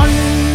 one.